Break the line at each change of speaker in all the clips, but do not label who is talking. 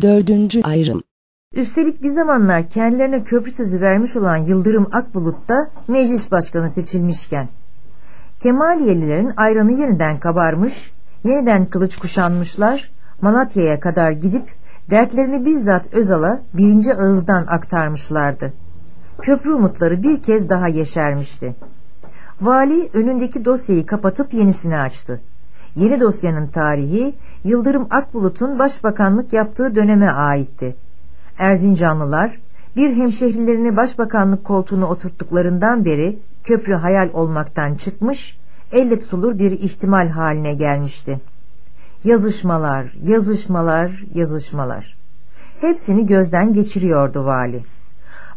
Dördüncü ayrım.
Üstelik bir zamanlar kendilerine köprü sözü vermiş olan Yıldırım Akbulut da meclis başkanı seçilmişken Kemaliyelilerin ayranı yeniden kabarmış, yeniden kılıç kuşanmışlar, Malatya'ya kadar gidip dertlerini bizzat Özal'a birinci ağızdan aktarmışlardı. Köprü umutları bir kez daha yeşermişti. Vali önündeki dosyayı kapatıp yenisini açtı. Yeni dosyanın tarihi Yıldırım Akbulut'un başbakanlık yaptığı döneme aitti. Erzincanlılar bir hemşehrilerini başbakanlık koltuğuna oturttuklarından beri köprü hayal olmaktan çıkmış, elle tutulur bir ihtimal haline gelmişti. Yazışmalar, yazışmalar, yazışmalar. Hepsini gözden geçiriyordu vali.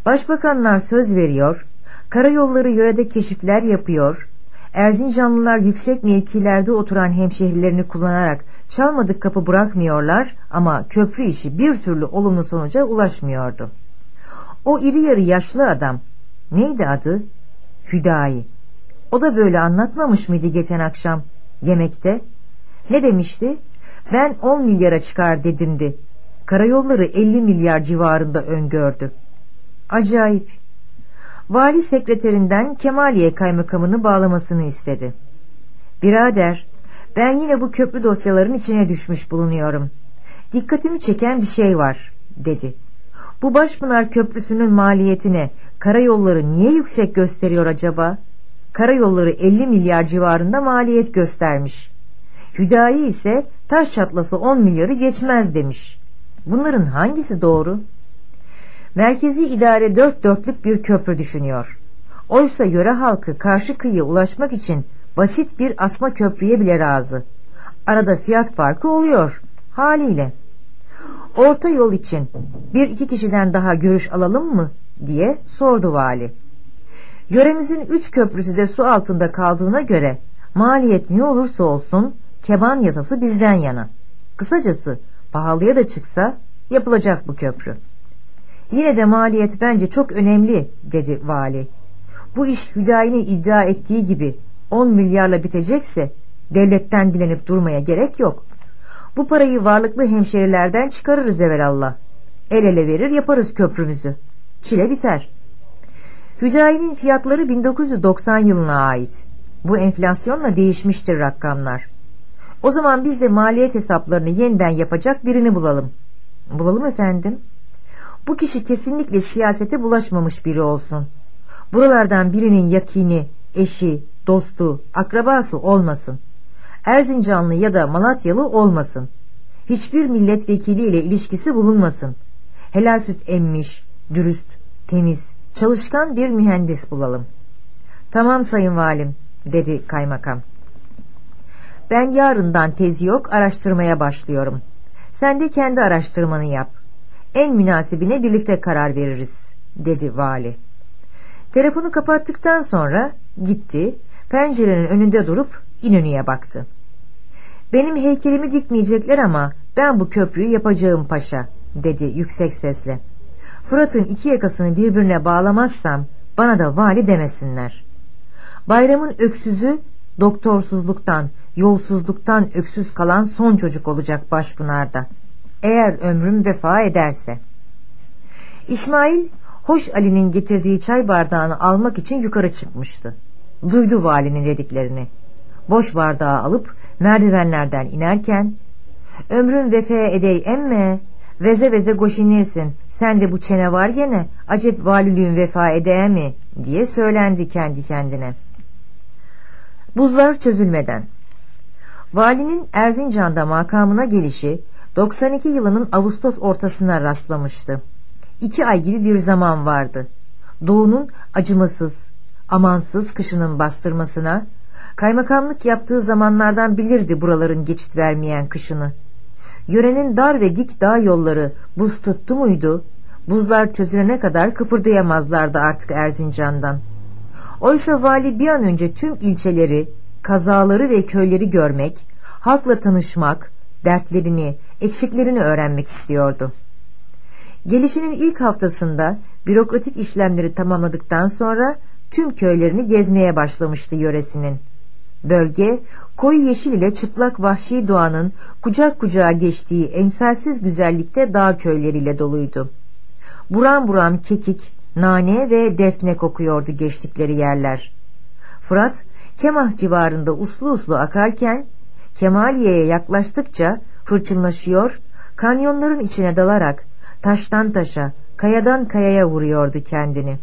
Başbakanlar söz veriyor, karayolları yörede keşifler yapıyor, Erzincanlılar yüksek mevkilerde oturan hemşehrilerini kullanarak çalmadık kapı bırakmıyorlar ama köprü işi bir türlü olumlu sonuca ulaşmıyordu. O iri yarı yaşlı adam, neydi adı? Hüdayi. O da böyle anlatmamış mıydı geçen akşam yemekte? Ne demişti? Ben 10 milyara çıkar dedimdi. Karayolları 50 milyar civarında öngördü. Acayip. Vali sekreterinden Kemaliye kaymakamını bağlamasını istedi. Birader, ben yine bu köprü dosyaların içine düşmüş bulunuyorum. Dikkatimi çeken bir şey var, dedi. Bu Başpınar Köprüsü'nün maliyetine karayolları niye yüksek gösteriyor acaba? Karayolları 50 milyar civarında maliyet göstermiş. Hüdayi ise taş çatlası 10 milyarı geçmez demiş. Bunların hangisi doğru? Merkezi idare dört dörtlük bir köprü düşünüyor. Oysa yöre halkı karşı kıyıya ulaşmak için basit bir asma köprüye bile razı. Arada fiyat farkı oluyor haliyle. Orta yol için bir iki kişiden daha görüş alalım mı diye sordu vali. Yöremizin üç köprüsü de su altında kaldığına göre maliyet ne olursa olsun keban yasası bizden yana. Kısacası pahalıya da çıksa yapılacak bu köprü. Yine de maliyet bence çok önemli dedi vali. Bu iş Hüdayi'nin iddia ettiği gibi 10 milyarla bitecekse devletten dilenip durmaya gerek yok. Bu parayı varlıklı hemşerilerden çıkarırız evelallah. El ele verir yaparız köprümüzü. Çile biter. Hüdayi'nin fiyatları 1990 yılına ait. Bu enflasyonla değişmiştir rakamlar. O zaman biz de maliyet hesaplarını yeniden yapacak birini bulalım. Bulalım efendim. Bu kişi kesinlikle siyasete bulaşmamış biri olsun. Buralardan birinin yakini, eşi, dostu, akrabası olmasın. Erzincanlı ya da Malatyalı olmasın. Hiçbir milletvekiliyle ilişkisi bulunmasın. Helal süt emmiş, dürüst, temiz, çalışkan bir mühendis bulalım. Tamam sayın valim, dedi kaymakam. Ben yarından tezi yok araştırmaya başlıyorum. Sen de kendi araştırmanı yap. En münasibine birlikte karar veririz, dedi vali. Telefonu kapattıktan sonra gitti, pencerenin önünde durup İnönü'ye baktı. Benim heykelimi dikmeyecekler ama ben bu köprüyü yapacağım paşa, dedi yüksek sesle. Fırat'ın iki yakasını birbirine bağlamazsam bana da vali demesinler. Bayramın öksüzü doktorsuzluktan, yolsuzluktan öksüz kalan son çocuk olacak Başpınar'da. Eğer ömrüm vefa ederse. İsmail, Hoş Ali'nin getirdiği çay bardağını almak için yukarı çıkmıştı. Duydu valinin dediklerini. Boş bardağı alıp merdivenlerden inerken ömrün vefa edey emme veze veze goşinirsin sen de bu çene var gene acep valiliğin vefa edeye mi diye söylendi kendi kendine. Buzlar çözülmeden Valinin Erzincan'da makamına gelişi 92 yılının Ağustos ortasına rastlamıştı. İki ay gibi bir zaman vardı. Doğunun acımasız, amansız kışının bastırmasına, kaymakamlık yaptığı zamanlardan bilirdi buraların geçit vermeyen kışını. Yörenin dar ve dik dağ yolları buz tuttu muydu, buzlar çözülene kadar kıpırdayamazlardı artık Erzincan'dan. Oysa vali bir an önce tüm ilçeleri, kazaları ve köyleri görmek, halkla tanışmak, dertlerini, eksiklerini öğrenmek istiyordu. Gelişinin ilk haftasında bürokratik işlemleri tamamladıktan sonra tüm köylerini gezmeye başlamıştı yöresinin. Bölge, koyu yeşil ile çıplak vahşi doğanın kucak kucağa geçtiği emsalsiz güzellikte dağ köyleriyle doluydu. Buram buram kekik, nane ve defne kokuyordu geçtikleri yerler. Fırat, Kemah civarında uslu uslu akarken, Kemaliye'ye yaklaştıkça hırçınlaşıyor, kanyonların içine dalarak taştan taşa, kayadan kayaya vuruyordu kendini.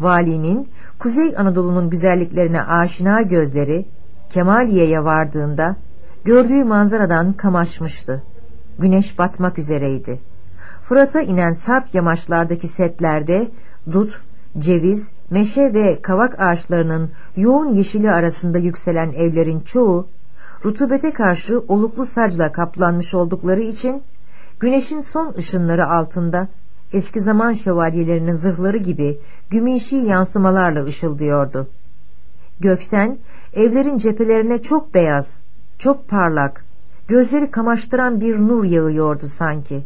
Valinin Kuzey Anadolu'nun güzelliklerine aşina gözleri Kemaliye'ye vardığında gördüğü manzaradan kamaşmıştı. Güneş batmak üzereydi. Fırat'a inen sarp yamaçlardaki setlerde dut, ceviz, meşe ve kavak ağaçlarının yoğun yeşili arasında yükselen evlerin çoğu rutubete karşı oluklu sacla kaplanmış oldukları için güneşin son ışınları altında eski zaman şövalyelerinin zırhları gibi gümüşi yansımalarla ışıldıyordu. Gökten evlerin cephelerine çok beyaz, çok parlak, gözleri kamaştıran bir nur yağıyordu sanki.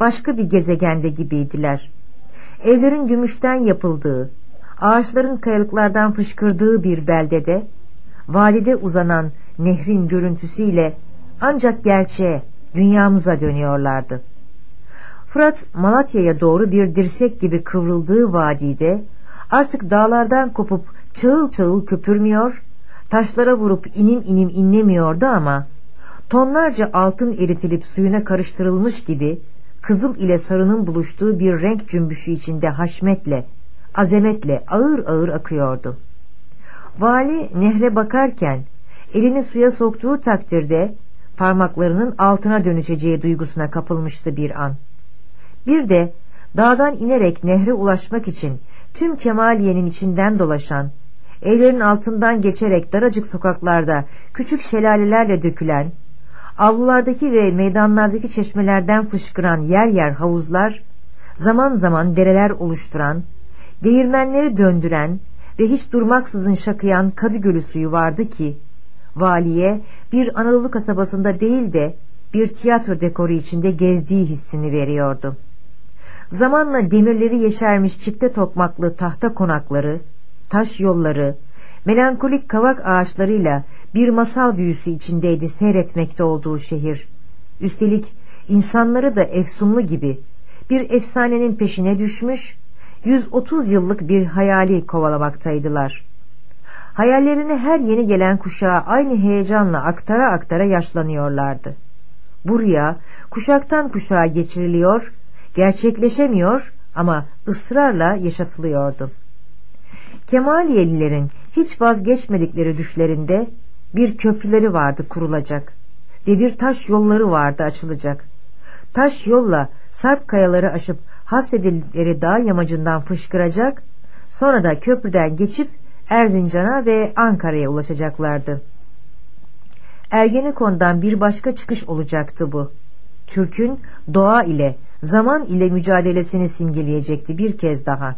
Başka bir gezegende gibiydiler. Evlerin gümüşten yapıldığı, ağaçların kayalıklardan fışkırdığı bir beldede, valide uzanan nehrin görüntüsüyle ancak gerçeğe, dünyamıza dönüyorlardı. Fırat Malatya'ya doğru bir dirsek gibi kıvrıldığı vadide artık dağlardan kopup çağıl çağıl köpürmüyor, taşlara vurup inim inim inlemiyordu ama tonlarca altın eritilip suyuna karıştırılmış gibi kızıl ile sarının buluştuğu bir renk cümbüşü içinde haşmetle, azametle ağır ağır akıyordu. Vali nehre bakarken elini suya soktuğu takdirde parmaklarının altına dönüşeceği duygusuna kapılmıştı bir an. Bir de dağdan inerek nehre ulaşmak için tüm Kemaliye'nin içinden dolaşan, evlerin altından geçerek daracık sokaklarda küçük şelalelerle dökülen, avlulardaki ve meydanlardaki çeşmelerden fışkıran yer yer havuzlar, zaman zaman dereler oluşturan, değirmenleri döndüren ve hiç durmaksızın şakıyan Kadıgölü suyu vardı ki, valiye bir Anadolu kasabasında değil de bir tiyatro dekoru içinde gezdiği hissini veriyordu. Zamanla demirleri yeşermiş çifte tokmaklı tahta konakları, taş yolları, melankolik kavak ağaçlarıyla bir masal büyüsü içindeydi seyretmekte olduğu şehir. Üstelik insanları da efsunlu gibi bir efsanenin peşine düşmüş, 130 yıllık bir hayali kovalamaktaydılar. Hayallerini her yeni gelen kuşağa aynı heyecanla aktara aktara yaşlanıyorlardı. Bu rüya kuşaktan kuşağa geçiriliyor, gerçekleşemiyor ama ısrarla yaşatılıyordu. Kemaliyelilerin hiç vazgeçmedikleri düşlerinde bir köprüleri vardı kurulacak ve bir taş yolları vardı açılacak. Taş yolla sarp kayaları aşıp hapsedildikleri dağ yamacından fışkıracak, sonra da köprüden geçip Erzincan'a ve Ankara'ya ulaşacaklardı. Ergenekon'dan bir başka çıkış olacaktı bu. Türk'ün doğa ile, zaman ile mücadelesini simgeleyecekti bir kez daha.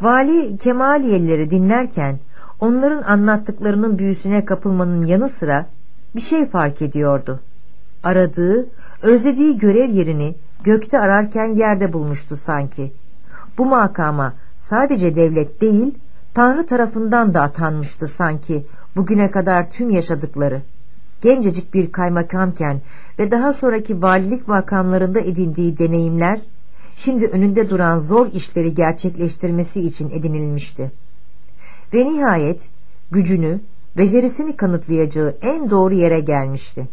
Vali Kemaliyelileri dinlerken onların anlattıklarının büyüsüne kapılmanın yanı sıra bir şey fark ediyordu. Aradığı, özlediği görev yerini gökte ararken yerde bulmuştu sanki. Bu makama sadece devlet değil, Tanrı tarafından da atanmıştı sanki bugüne kadar tüm yaşadıkları. Gencecik bir kaymakamken ve daha sonraki valilik makamlarında edindiği deneyimler, şimdi önünde duran zor işleri gerçekleştirmesi için edinilmişti. Ve nihayet gücünü, becerisini kanıtlayacağı en doğru yere gelmişti.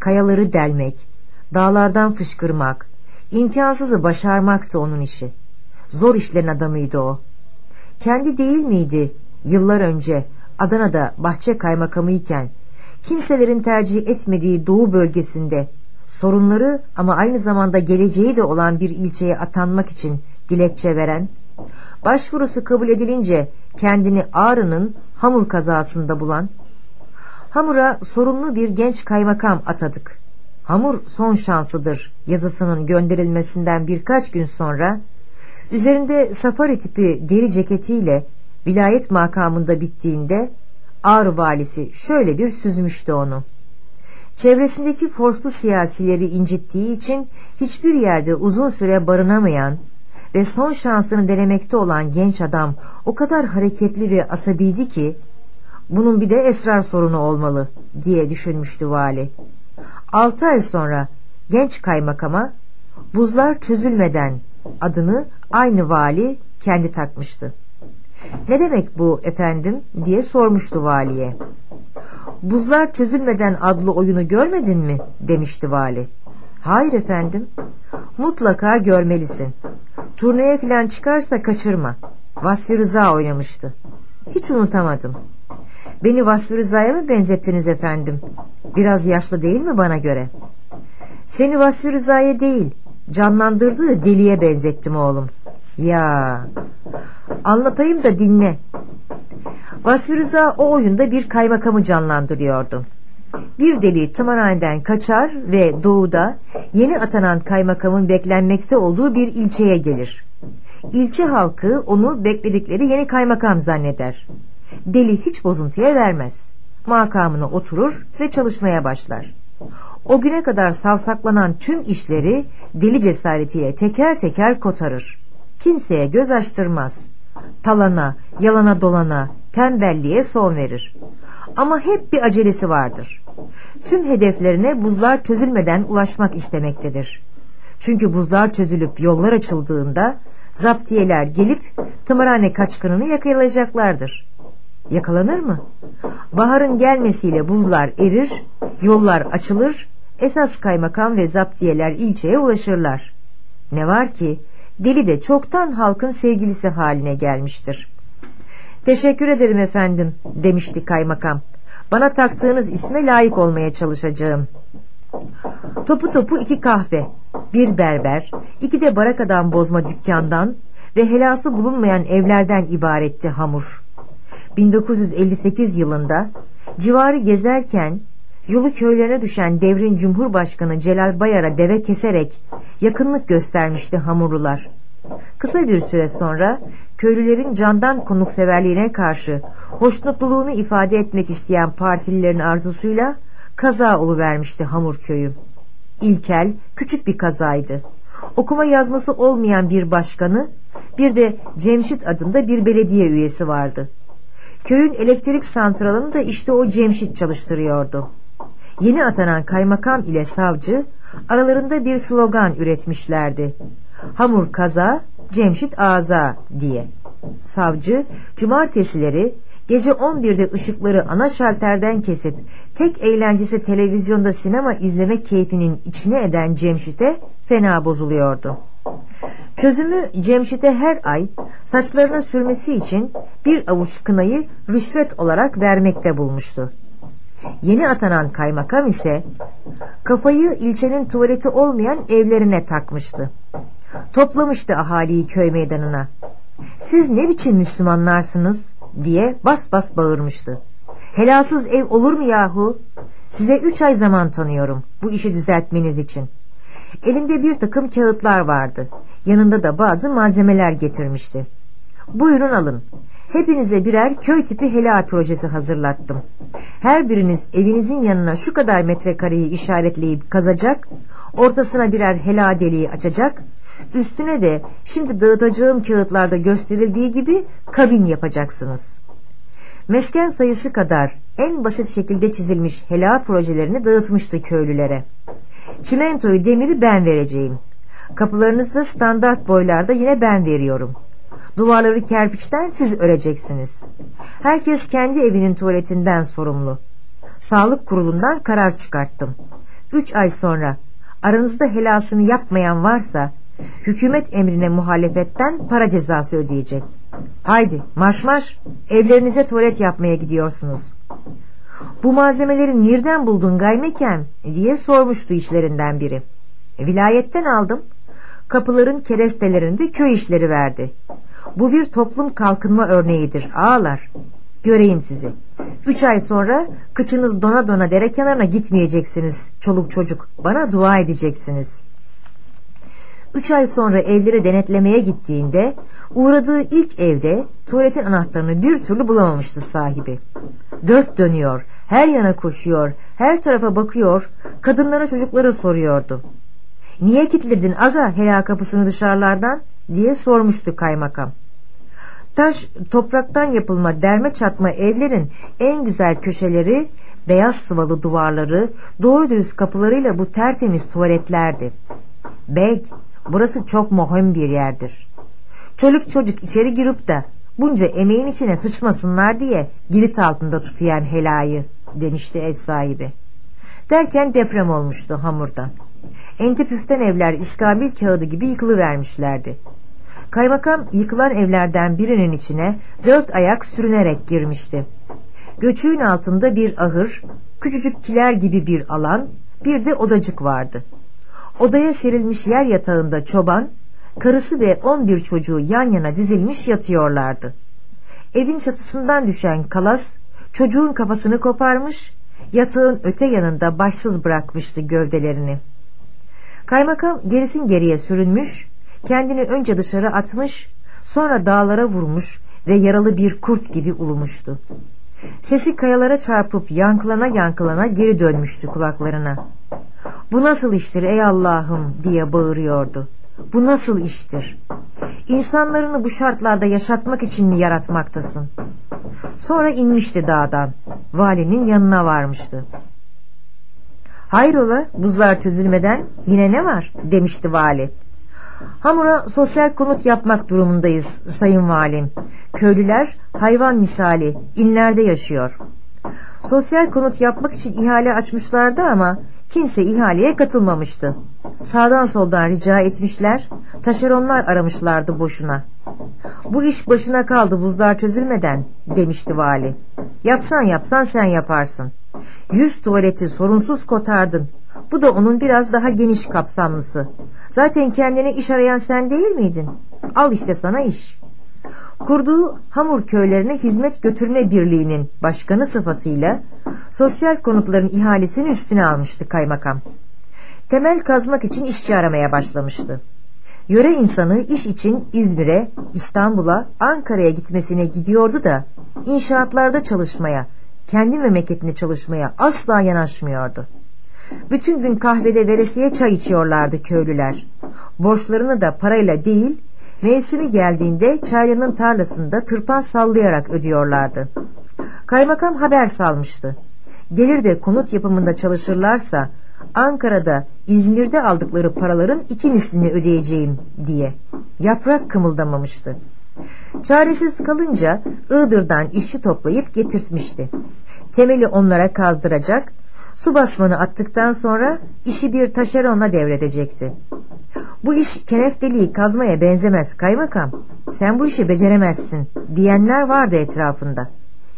Kayaları delmek, dağlardan fışkırmak, imkansızı başarmaktı onun işi. Zor işlerin adamıydı o. Kendi değil miydi yıllar önce Adana'da bahçe kaymakamı iken? Kimselerin tercih etmediği doğu bölgesinde sorunları ama aynı zamanda geleceği de olan bir ilçeye atanmak için dilekçe veren, başvurusu kabul edilince kendini Ağrı'nın Hamur kazasında bulan, Hamur'a sorumlu bir genç kaymakam atadık. Hamur son şansıdır yazısının gönderilmesinden birkaç gün sonra Üzerinde safari tipi deri ceketiyle vilayet makamında bittiğinde Ağrı valisi şöyle bir süzmüştü onu. Çevresindeki forslu siyasileri incittiği için hiçbir yerde uzun süre barınamayan ve son şansını denemekte olan genç adam o kadar hareketli ve asabiydi ki Bunun bir de esrar sorunu olmalı diye düşünmüştü vali. Altı ay sonra genç kaymakama buzlar çözülmeden adını aynı vali kendi takmıştı. Ne demek bu efendim diye sormuştu valiye. Buzlar çözülmeden adlı oyunu görmedin mi demişti vali. Hayır efendim. Mutlaka görmelisin. Turneye filan çıkarsa kaçırma. Vasfi Rıza oynamıştı. Hiç unutamadım. Beni Vasfi Rıza'ya mı benzettiniz efendim? Biraz yaşlı değil mi bana göre? Seni Vasfi Rıza'ya değil, canlandırdığı deliye benzettim oğlum. Ya, anlatayım da dinle. Vasfi Rıza o oyunda bir kaymakamı canlandırıyordu. Bir deli tımarhaneden kaçar ve doğuda yeni atanan kaymakamın beklenmekte olduğu bir ilçeye gelir. İlçe halkı onu bekledikleri yeni kaymakam zanneder. Deli hiç bozuntuya vermez. Makamına oturur ve çalışmaya başlar. O güne kadar savsaklanan tüm işleri deli cesaretiyle teker teker kotarır. Kimseye göz açtırmaz. Talana, yalana dolana, tembelliğe son verir. Ama hep bir acelesi vardır. Tüm hedeflerine buzlar çözülmeden ulaşmak istemektedir. Çünkü buzlar çözülüp yollar açıldığında zaptiyeler gelip tımarhane kaçkınını yakalayacaklardır. Yakalanır mı? Baharın gelmesiyle buzlar erir, yollar açılır, esas kaymakam ve zaptiyeler ilçeye ulaşırlar. Ne var ki deli de çoktan halkın sevgilisi haline gelmiştir. Teşekkür ederim efendim demişti kaymakam. Bana taktığınız isme layık olmaya çalışacağım. Topu topu iki kahve, bir berber, iki de barakadan bozma dükkandan ve helası bulunmayan evlerden ibaretti hamur. 1958 yılında civarı gezerken yolu köylerine düşen devrin Cumhurbaşkanı Celal Bayar'a deve keserek yakınlık göstermişti hamurlular. Kısa bir süre sonra köylülerin candan konukseverliğine karşı hoşnutluluğunu ifade etmek isteyen partililerin arzusuyla kaza oluvermişti Hamur köyü. İlkel, küçük bir kazaydı. Okuma yazması olmayan bir başkanı, bir de Cemşit adında bir belediye üyesi vardı. Köyün elektrik santralını da işte o Cemşit çalıştırıyordu. Yeni atanan kaymakam ile savcı aralarında bir slogan üretmişlerdi. Hamur kaza, Cemşit ağza diye. Savcı cumartesileri gece 11'de ışıkları ana şalterden kesip tek eğlencesi televizyonda sinema izlemek keyfinin içine eden Cemşit'e fena bozuluyordu. Çözümü Cemşit'e her ay saçlarına sürmesi için bir avuç kınayı rüşvet olarak vermekte bulmuştu. Yeni atanan kaymakam ise kafayı ilçenin tuvaleti olmayan evlerine takmıştı. Toplamıştı ahaliyi köy meydanına. Siz ne biçim Müslümanlarsınız diye bas bas bağırmıştı. Helasız ev olur mu yahu? Size üç ay zaman tanıyorum bu işi düzeltmeniz için. Elinde bir takım kağıtlar vardı. Yanında da bazı malzemeler getirmişti. Buyurun alın. Hepinize birer köy tipi helal projesi hazırlattım. Her biriniz evinizin yanına şu kadar metrekareyi işaretleyip kazacak, ortasına birer helal deliği açacak, üstüne de şimdi dağıtacağım kağıtlarda gösterildiği gibi kabin yapacaksınız. Mesken sayısı kadar en basit şekilde çizilmiş helal projelerini dağıtmıştı köylülere. Çimentoyu demiri ben vereceğim. Kapılarınızda standart boylarda yine ben veriyorum. Duvarları kerpiçten siz öreceksiniz. Herkes kendi evinin tuvaletinden sorumlu. Sağlık kurulundan karar çıkarttım. Üç ay sonra aranızda helasını yapmayan varsa hükümet emrine muhalefetten para cezası ödeyecek. Haydi marş marş evlerinize tuvalet yapmaya gidiyorsunuz. Bu malzemeleri nereden buldun gaymekem diye sormuştu işlerinden biri. E, vilayetten aldım. Kapıların kerestelerinde köy işleri verdi. Bu bir toplum kalkınma örneğidir ağalar. Göreyim sizi. Üç ay sonra kıçınız dona dona dere kenarına gitmeyeceksiniz çoluk çocuk. Bana dua edeceksiniz. Üç ay sonra evleri denetlemeye gittiğinde uğradığı ilk evde tuvaletin anahtarını bir türlü bulamamıştı sahibi. Dört dönüyor, her yana koşuyor, her tarafa bakıyor, kadınlara çocukları soruyordu. Niye kilitledin aga helal kapısını dışarılardan diye sormuştu kaymakam. Taş, topraktan yapılma derme çatma evlerin en güzel köşeleri, beyaz sıvalı duvarları, doğru dürüst kapılarıyla bu tertemiz tuvaletlerdi. Bey, burası çok muhim bir yerdir. Çoluk çocuk içeri girip de bunca emeğin içine sıçmasınlar diye girit altında tutuyan helayı demişti ev sahibi. Derken deprem olmuştu hamurda. Enti püften evler iskambil kağıdı gibi yıkılıvermişlerdi. Kaymakam yıkılan evlerden birinin içine dört ayak sürünerek girmişti. Göçüğün altında bir ahır, küçücük kiler gibi bir alan, bir de odacık vardı. Odaya serilmiş yer yatağında çoban, karısı ve on bir çocuğu yan yana dizilmiş yatıyorlardı. Evin çatısından düşen kalas, çocuğun kafasını koparmış, yatağın öte yanında başsız bırakmıştı gövdelerini. Kaymakam gerisin geriye sürünmüş, kendini önce dışarı atmış, sonra dağlara vurmuş ve yaralı bir kurt gibi ulumuştu. Sesi kayalara çarpıp yankılana yankılana geri dönmüştü kulaklarına. Bu nasıl iştir ey Allah'ım diye bağırıyordu. Bu nasıl iştir? İnsanlarını bu şartlarda yaşatmak için mi yaratmaktasın? Sonra inmişti dağdan. Valinin yanına varmıştı. Hayrola buzlar çözülmeden yine ne var demişti vali. Hamura sosyal konut yapmak durumundayız sayın valim. Köylüler hayvan misali inlerde yaşıyor. Sosyal konut yapmak için ihale açmışlardı ama kimse ihaleye katılmamıştı. Sağdan soldan rica etmişler, taşeronlar aramışlardı boşuna. Bu iş başına kaldı buzlar çözülmeden demişti vali. Yapsan yapsan sen yaparsın. Yüz tuvaleti sorunsuz kotardın. Bu da onun biraz daha geniş kapsamlısı. Zaten kendine iş arayan sen değil miydin? Al işte sana iş. Kurduğu hamur köylerine hizmet götürme birliğinin başkanı sıfatıyla sosyal konutların ihalesini üstüne almıştı kaymakam. Temel kazmak için işçi aramaya başlamıştı. Yöre insanı iş için İzmir'e, İstanbul'a, Ankara'ya gitmesine gidiyordu da inşaatlarda çalışmaya, kendi memleketinde çalışmaya asla yanaşmıyordu. Bütün gün kahvede veresiye çay içiyorlardı köylüler. Borçlarını da parayla değil, mevsimi geldiğinde çaylının tarlasında tırpan sallayarak ödüyorlardı. Kaymakam haber salmıştı. Gelir de konut yapımında çalışırlarsa Ankara'da, İzmir'de aldıkları paraların iki mislini ödeyeceğim diye. Yaprak kımıldamamıştı. Çaresiz kalınca Iğdır'dan işçi toplayıp getirtmişti. Temeli onlara kazdıracak, su basmanı attıktan sonra işi bir taşeronla devredecekti. Bu iş kenefteliği kazmaya benzemez kaymakam. Sen bu işi beceremezsin diyenler vardı etrafında.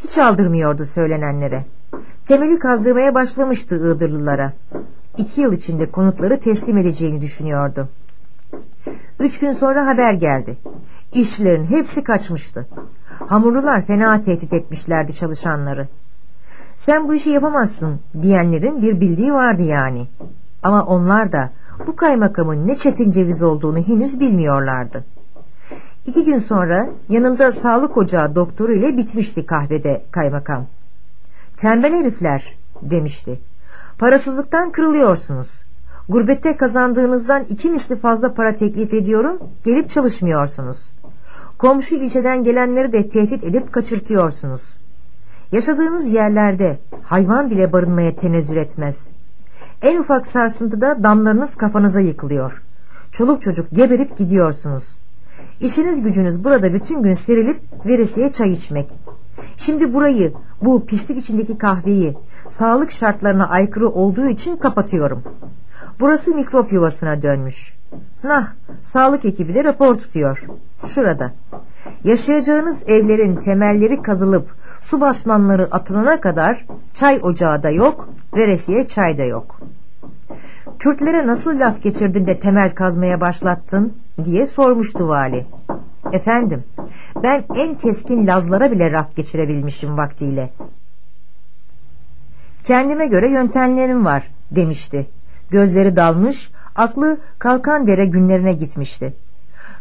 Hiç aldırmıyordu söylenenlere. Temeli kazdırmaya başlamıştı Iğdırlılara. İki yıl içinde konutları teslim edeceğini düşünüyordu. Üç gün sonra haber geldi. İşçilerin hepsi kaçmıştı. Hamurlular fena tehdit etmişlerdi çalışanları. Sen bu işi yapamazsın diyenlerin bir bildiği vardı yani. Ama onlar da bu kaymakamın ne çetin ceviz olduğunu henüz bilmiyorlardı. İki gün sonra yanında sağlık ocağı doktoru ile bitmişti kahvede kaymakam. Tembel herifler demişti. Parasızlıktan kırılıyorsunuz. Gurbette kazandığınızdan iki misli fazla para teklif ediyorum, gelip çalışmıyorsunuz. Komşu ilçeden gelenleri de tehdit edip kaçırtıyorsunuz. Yaşadığınız yerlerde hayvan bile barınmaya tenezzül etmez. En ufak sarsıntıda damlarınız kafanıza yıkılıyor. Çoluk çocuk geberip gidiyorsunuz. İşiniz gücünüz burada bütün gün serilip veresiye çay içmek. Şimdi burayı, bu pislik içindeki kahveyi, sağlık şartlarına aykırı olduğu için kapatıyorum. Burası mikrop yuvasına dönmüş. Nah, sağlık ekibi de rapor tutuyor. Şurada. Yaşayacağınız evlerin temelleri kazılıp su basmanları atılana kadar çay ocağı da yok, veresiye çay da yok. Kürtlere nasıl laf geçirdin de temel kazmaya başlattın diye sormuştu vali. Efendim, ben en keskin Lazlara bile raf geçirebilmişim vaktiyle. Kendime göre yöntemlerim var demişti. Gözleri dalmış, aklı kalkan dere günlerine gitmişti.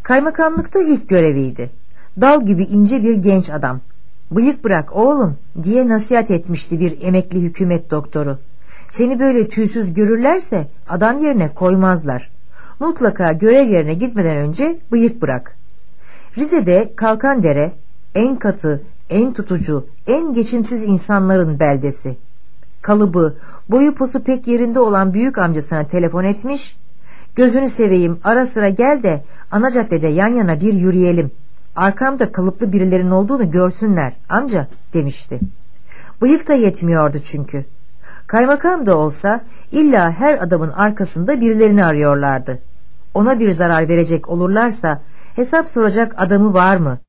Kaymakamlıkta ilk göreviydi. Dal gibi ince bir genç adam. Bıyık bırak oğlum diye nasihat etmişti bir emekli hükümet doktoru. Seni böyle tüysüz görürlerse adam yerine koymazlar. Mutlaka görev yerine gitmeden önce bıyık bırak. Rize'de Kalkandere en katı, en tutucu, en geçimsiz insanların beldesi. Kalıbı, boyu posu pek yerinde olan büyük amcasına telefon etmiş, gözünü seveyim ara sıra gel de ana caddede yan yana bir yürüyelim. Arkamda kalıplı birilerin olduğunu görsünler amca demişti. Bıyık da yetmiyordu çünkü. Kaymakam da olsa illa her adamın arkasında birilerini arıyorlardı. Ona bir zarar verecek olurlarsa hesap soracak adamı var mı?